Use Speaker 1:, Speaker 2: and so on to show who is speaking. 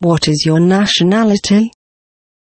Speaker 1: What is your nationality?